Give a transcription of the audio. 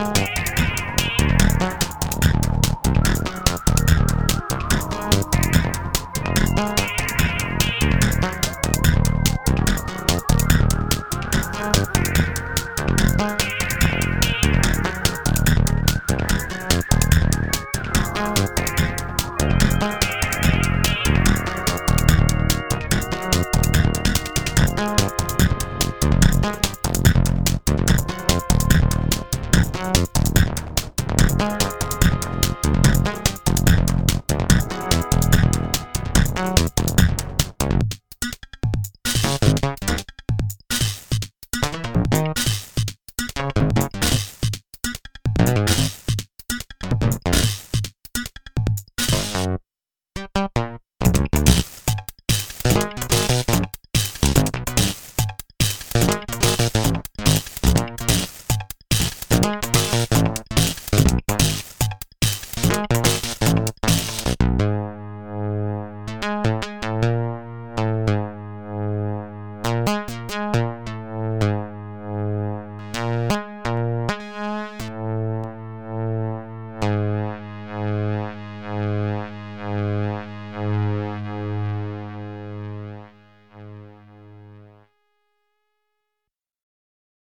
Bye. you